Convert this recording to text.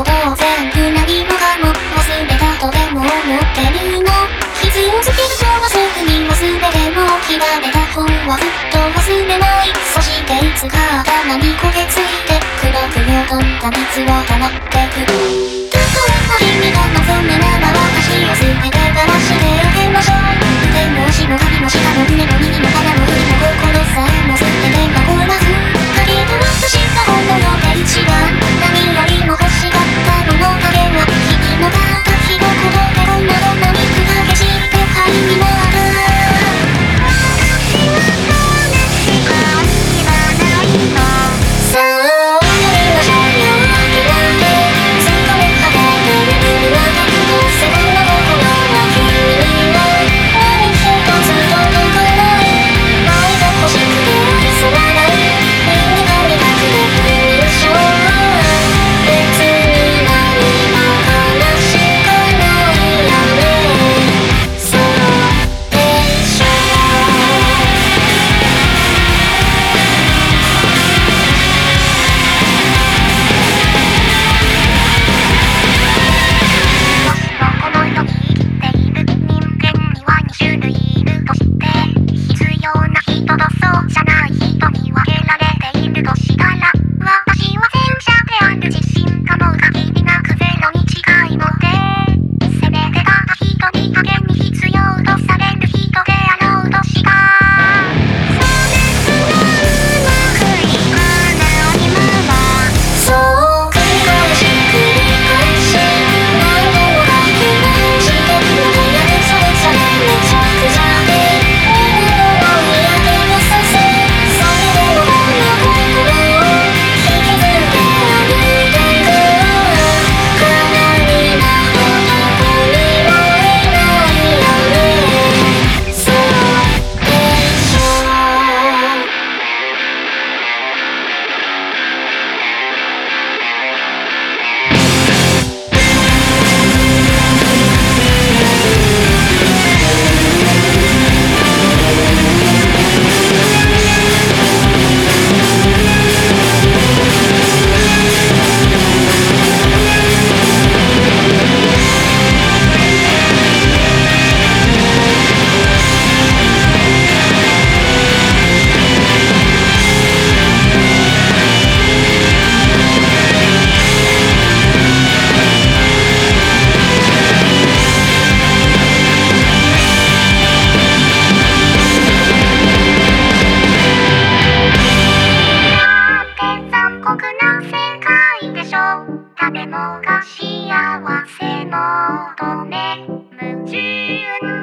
ことを全部何もかも忘れたとでも思ってるの傷をつけるとはすぐに忘れても切られた方はずっと忘れないそしていつか頭に焦げついて黒くよどんだ熱は溜まってくるたとえば君が望めなら私を全て枯らしてあげましょうでもしも幸せの乙女夢中の